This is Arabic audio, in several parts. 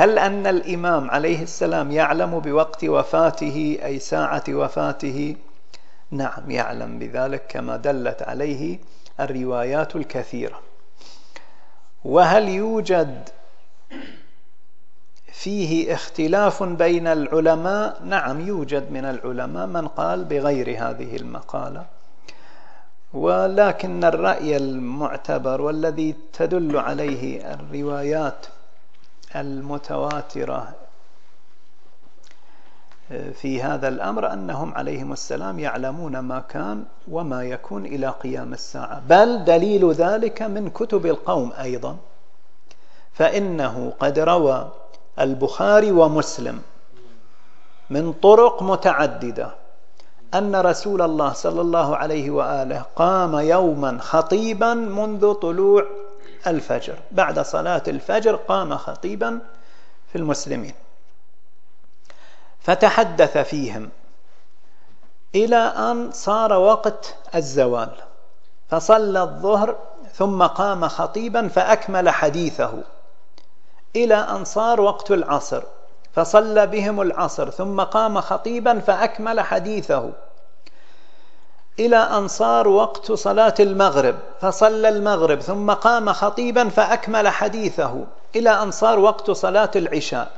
هل أن الإمام عليه السلام يعلم بوقت وفاته أي ساعة وفاته؟ نعم يعلم بذلك كما دلت عليه الروايات الكثيرة. وهل يوجد فيه اختلاف بين العلماء؟ نعم يوجد من العلماء من قال بغير هذه المقالة. ولكن الرأي المعتبر والذي تدل عليه الروايات المتواترة في هذا الأمر أنهم عليهم السلام يعلمون ما كان وما يكون إلى قيام الساعة. بل دليل ذلك من كتب القوم أيضا فإنه قد روى البخاري ومسلم من طرق متعددة أن رسول الله صلى الله عليه وآله قام يوما خطيبا منذ طلوع الفجر. بعد صلاة الفجر قام خطيبا في المسلمين. فتحدث فيهم إلى أن صار وقت الزوال. فصلى الظهر ثم قام خطيبا فأكمل حديثه إلى أن صار وقت العصر. فصلى بهم العصر ثم قام خطيبا فأكمل حديثه. إلى أن صار وقت صلاة المغرب فصلى المغرب ثم قام خطيبا فأكمل حديثه. إلى أن صار وقت صلاة العشاء.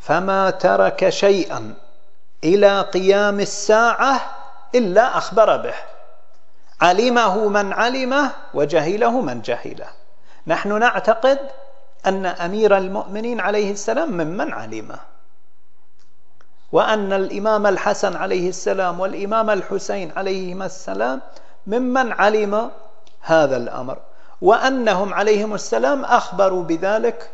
فما ترك شيئا إلى قيام الساعة إلا أخبر به. علمه من علمه وجهله من جهله. نحن نعتقد أن أمير المؤمنين عليه السلام ممن علمه. وأن الإمام الحسن عليه السلام والإمام الحسين عليهما السلام ممن علم هذا الأمر. وأنهم عليهم السلام أخبروا بذلك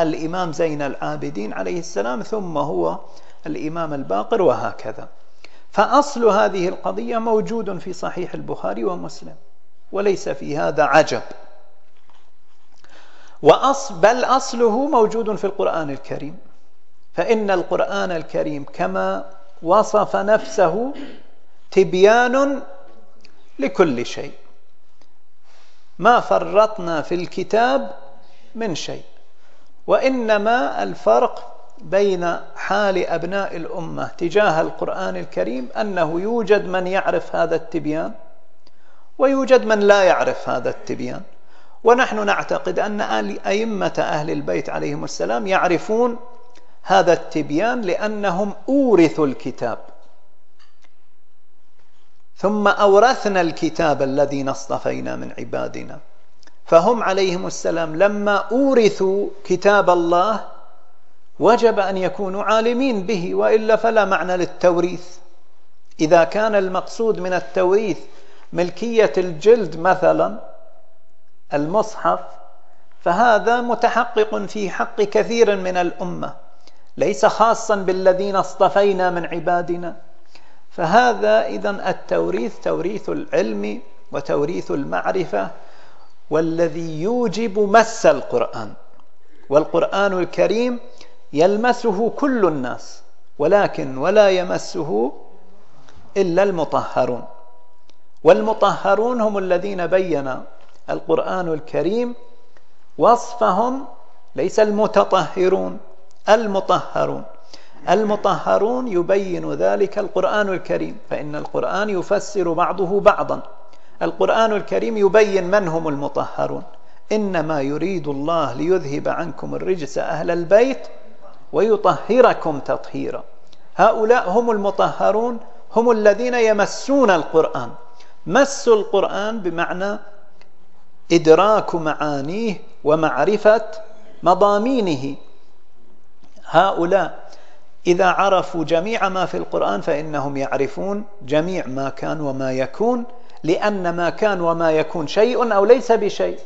الإمام زين العابدين عليه السلام ثم هو الإمام الباقر وهكذا. فأصل هذه القضية موجود في صحيح البخاري ومسلم وليس في هذا عجب. وأصل بل أصله موجود في القرآن الكريم. فإن القرآن الكريم كما وصف نفسه تبيان لكل شيء. ما فرطنا في الكتاب من شيء وإنما الفرق بين حال أبناء الأمة تجاه القرآن الكريم أنه يوجد من يعرف هذا التبيان ويوجد من لا يعرف هذا التبيان. ونحن نعتقد أن أئمة أهل البيت عليهم السلام يعرفون هذا التبيان لأنهم أورثوا الكتاب. ثم أورثنا الكتاب الذي اصطفينا من عبادنا. فهم عليهم السلام. لما أورثوا كتاب الله وجب أن يكونوا عالمين به وإلا فلا معنى للتوريث. إذا كان المقصود من التوريث ملكية الجلد مثلا المصحف فهذا متحقق في حق كثير من الأمة. ليس خاصا بالذين اصطفينا من عبادنا. فهذا إذا التوريث توريث العلم وتوريث المعرفة والذي يوجب مس القرآن. والقرآن الكريم يلمسه كل الناس ولكن ولا يمسه إلا المطهرون. والمطهرون هم الذين بين القرآن الكريم وصفهم ليس المتطهرون. المطهرون. المطهرون يبين ذلك القرآن الكريم فإن القرآن يفسر بعضه بعضا. القرآن الكريم يبين من هم المطهرون. إنما يريد الله ليذهب عنكم الرجس أهل البيت ويطهركم تطهيرا. هؤلاء هم المطهرون هم الذين يمسون القرآن. مس القرآن بمعنى إدراك معانيه ومعرفة مضامينه. هؤلاء. إذا عرفوا جميع ما في القرآن فإنهم يعرفون جميع ما كان وما يكون لأن ما كان وما يكون شيء أو ليس بشيء.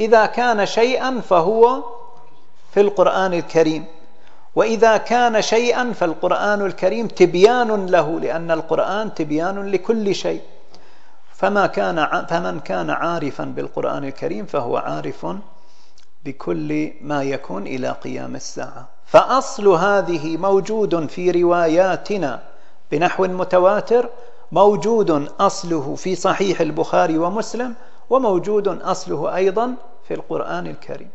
إذا كان شيئا فهو في القرآن الكريم. وإذا كان شيئا فالقرآن الكريم تبيان له لأن القرآن تبيان لكل شيء. فما كان فمن كان عارفا بالقرآن الكريم فهو عارف بكل ما يكون إلى قيام الساعة. فأصل هذه موجود في رواياتنا بنحو متواتر موجود أصله في صحيح البخاري ومسلم وموجود أصله أيضا في القرآن الكريم.